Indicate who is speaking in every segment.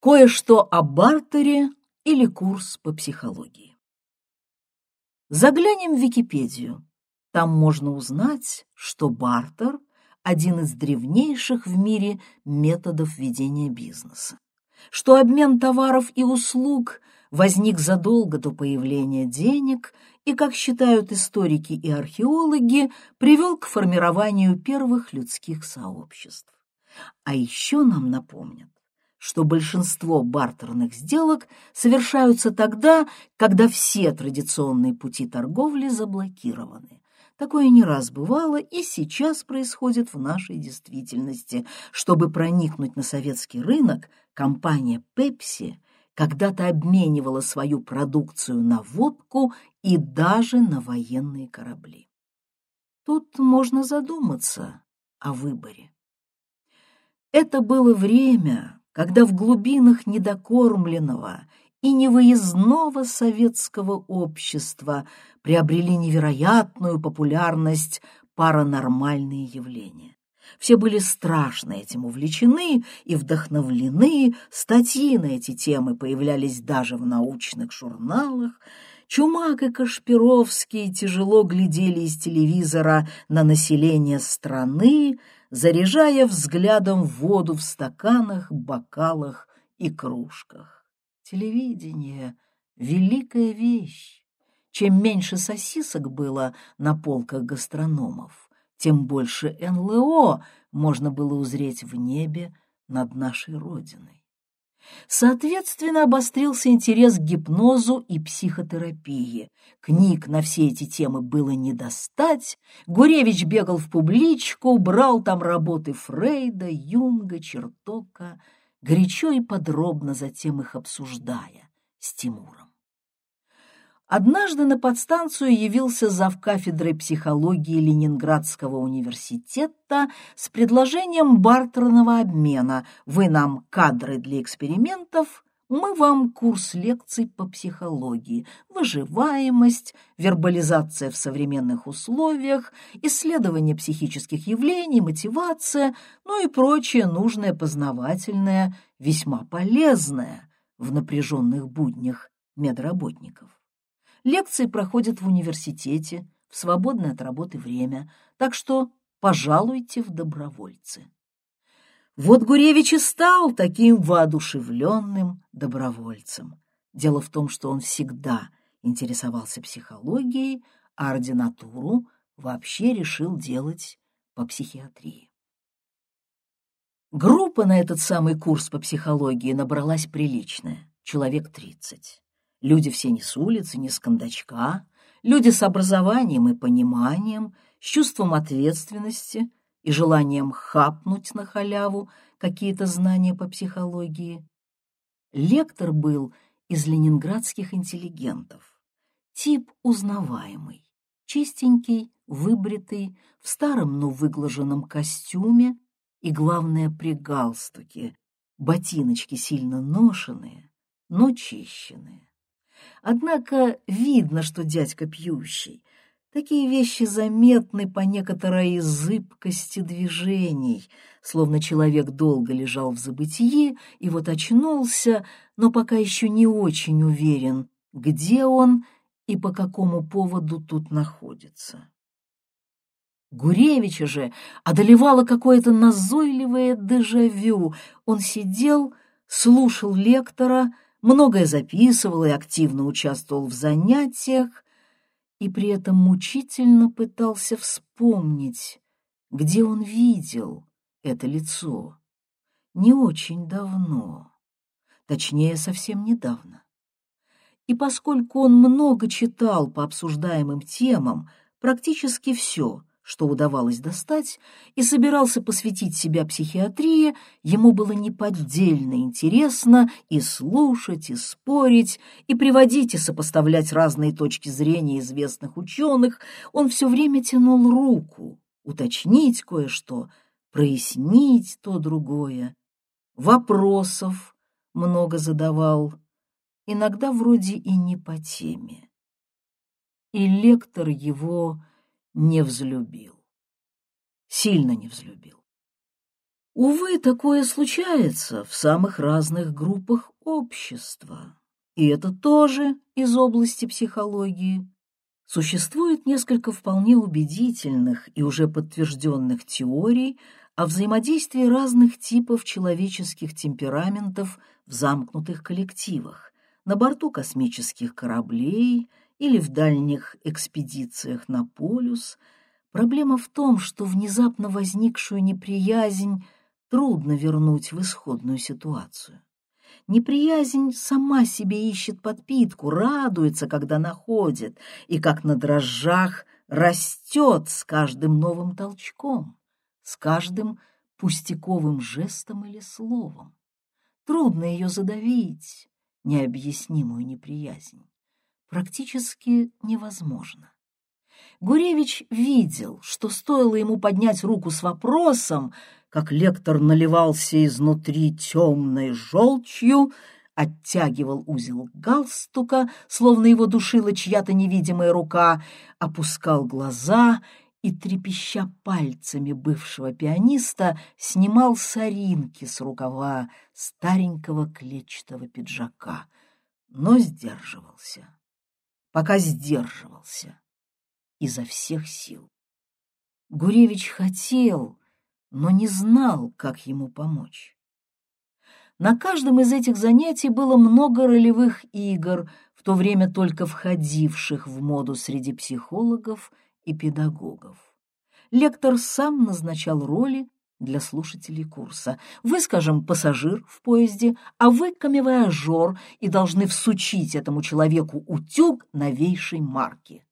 Speaker 1: Кое-что о бартере или курс по психологии. Заглянем в Википедию. Там можно узнать, что бартер – один из древнейших в мире методов ведения бизнеса, что обмен товаров и услуг возник задолго до появления денег и, как считают историки и археологи, привел к формированию первых людских сообществ. А еще нам напомнят, что большинство бартерных сделок совершаются тогда, когда все традиционные пути торговли заблокированы. Такое не раз бывало и сейчас происходит в нашей действительности. Чтобы проникнуть на советский рынок, компания Pepsi когда-то обменивала свою продукцию на водку и даже на военные корабли. Тут можно задуматься о выборе. Это было время, когда в глубинах недокормленного и невыездного советского общества приобрели невероятную популярность паранормальные явления. Все были страшно этим увлечены и вдохновлены, статьи на эти темы появлялись даже в научных журналах, Чумак и Кашпировский тяжело глядели из телевизора на население страны, заряжая взглядом воду в стаканах, бокалах и кружках. Телевидение — великая вещь. Чем меньше сосисок было на полках гастрономов, тем больше НЛО можно было узреть в небе над нашей Родиной. Соответственно, обострился интерес к гипнозу и психотерапии. Книг на все эти темы было не достать. Гуревич бегал в публичку, брал там работы Фрейда, Юнга, Чертока, горячо и подробно затем их обсуждая с Тимуром. Однажды на подстанцию явился завкафедрой психологии Ленинградского университета с предложением бартерного обмена. «Вы нам кадры для экспериментов, мы вам курс лекций по психологии, выживаемость, вербализация в современных условиях, исследование психических явлений, мотивация, ну и прочее нужное, познавательное, весьма полезное в напряженных буднях медработников. Лекции проходят в университете, в свободное от работы время, так что пожалуйте в добровольцы. Вот Гуревич и стал таким воодушевленным добровольцем. Дело в том, что он всегда интересовался психологией, а ординатуру вообще решил делать по психиатрии. Группа на этот самый курс по психологии набралась приличная, человек тридцать. Люди все не с улицы, не с кондачка, люди с образованием и пониманием, с чувством ответственности и желанием хапнуть на халяву какие-то знания по психологии. Лектор был из ленинградских интеллигентов. Тип узнаваемый, чистенький, выбритый, в старом, но выглаженном костюме и, главное, при галстуке, ботиночки сильно ношеные, но чищенные. Однако видно, что дядька пьющий. Такие вещи заметны по некоторой зыбкости движений, словно человек долго лежал в забытии и вот очнулся, но пока еще не очень уверен, где он и по какому поводу тут находится. Гуревича же одолевало какое-то назойливое дежавю. Он сидел, слушал лектора, многое записывал и активно участвовал в занятиях, и при этом мучительно пытался вспомнить, где он видел это лицо. Не очень давно, точнее, совсем недавно. И поскольку он много читал по обсуждаемым темам, практически все, что удавалось достать, и собирался посвятить себя психиатрии, ему было неподдельно интересно и слушать, и спорить, и приводить, и сопоставлять разные точки зрения известных ученых. Он все время тянул руку, уточнить кое-что, прояснить то другое. Вопросов много задавал, иногда вроде и не по теме. И лектор его не взлюбил. Сильно не взлюбил. Увы, такое случается в самых разных группах общества. И это тоже из области психологии. Существует несколько вполне убедительных и уже подтвержденных теорий о взаимодействии разных типов человеческих темпераментов в замкнутых коллективах, на борту космических кораблей или в дальних экспедициях на полюс. Проблема в том, что внезапно возникшую неприязнь трудно вернуть в исходную ситуацию. Неприязнь сама себе ищет подпитку, радуется, когда находит, и как на дрожжах растет с каждым новым толчком, с каждым пустяковым жестом или словом. Трудно ее задавить, необъяснимую неприязнь. Практически невозможно. Гуревич видел, что стоило ему поднять руку с вопросом, как лектор наливался изнутри темной желчью, оттягивал узел галстука, словно его душила чья-то невидимая рука, опускал глаза и, трепеща пальцами бывшего пианиста, снимал соринки с рукава старенького клетчатого пиджака, но сдерживался. Пока сдерживался изо всех сил. Гуревич хотел, но не знал, как ему помочь. На каждом из этих занятий было много ролевых игр, в то время только входивших в моду среди психологов и педагогов. Лектор сам назначал роли для слушателей курса. Вы, скажем, пассажир в поезде, а вы камевояжер и должны всучить этому человеку утюг новейшей марки.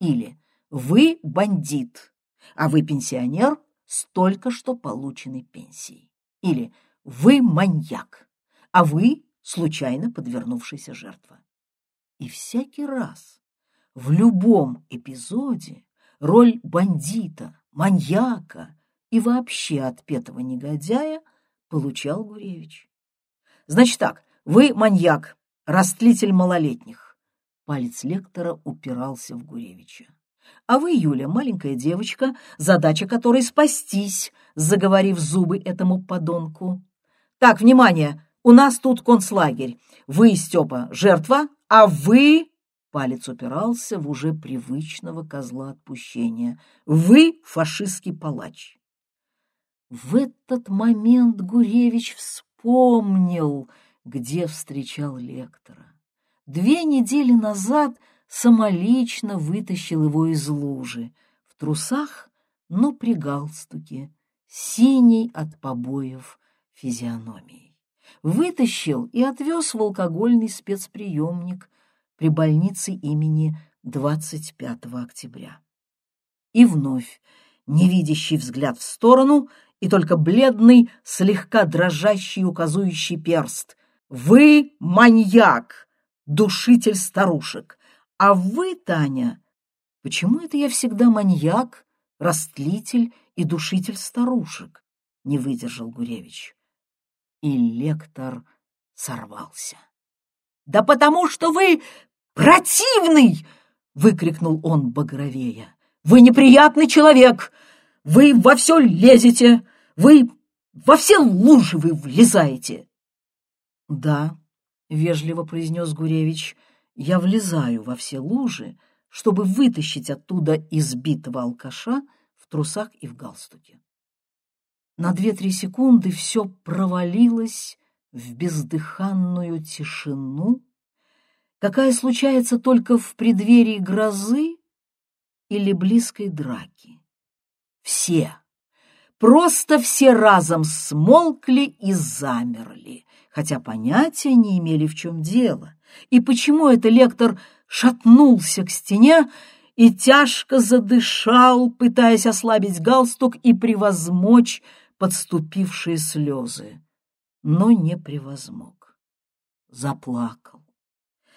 Speaker 1: Или вы бандит, а вы пенсионер с только что полученной пенсией. Или вы маньяк, а вы случайно подвернувшаяся жертва. И всякий раз, в любом эпизоде, роль бандита, маньяка и вообще отпетого негодяя получал Гуревич. Значит так, вы маньяк, растлитель малолетних. Палец лектора упирался в Гуревича. А вы, Юля, маленькая девочка, задача которой спастись, заговорив зубы этому подонку. Так, внимание, у нас тут концлагерь. Вы, Степа, жертва, а вы... Палец упирался в уже привычного козла отпущения. Вы фашистский палач. В этот момент Гуревич вспомнил, где встречал лектора. Две недели назад самолично вытащил его из лужи, в трусах, но при галстуке, синей от побоев физиономией. Вытащил и отвез в алкогольный спецприемник при больнице имени 25 октября. И вновь невидящий взгляд в сторону и только бледный, слегка дрожащий указующий перст. «Вы маньяк, душитель старушек! А вы, Таня, почему это я всегда маньяк, растлитель и душитель старушек? Не выдержал Гуревич. И лектор сорвался. Да потому что вы противный! выкрикнул он багровея. Вы неприятный человек! Вы во все лезете! Вы во все лужи вы влезаете! Да, вежливо произнес Гуревич, — я влезаю во все лужи, чтобы вытащить оттуда избитого алкаша в трусах и в галстуке. На две-три секунды все провалилось в бездыханную тишину, какая случается только в преддверии грозы или близкой драки. Все, просто все разом смолкли и замерли, хотя понятия не имели, в чем дело, и почему это лектор шатнулся к стене и тяжко задышал, пытаясь ослабить галстук и превозмочь подступившие слезы, но не превозмог. Заплакал.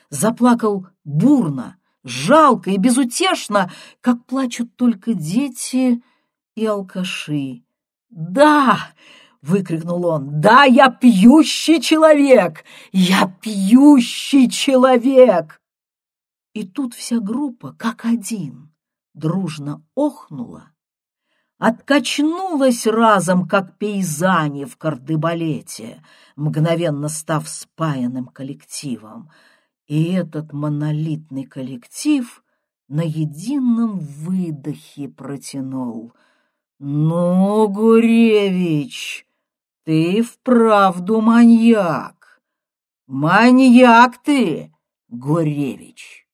Speaker 1: Заплакал бурно, жалко и безутешно, как плачут только дети и алкаши. «Да!» — выкрикнул он. «Да, я пьющий человек! Я пьющий человек!» И тут вся группа, как один, дружно охнула, откачнулась разом, как пейзани в кардебалете, мгновенно став спаянным коллективом. И этот монолитный коллектив на едином выдохе протянул. «Ну, Гуревич, ты вправду маньяк! Маньяк ты, Гуревич!»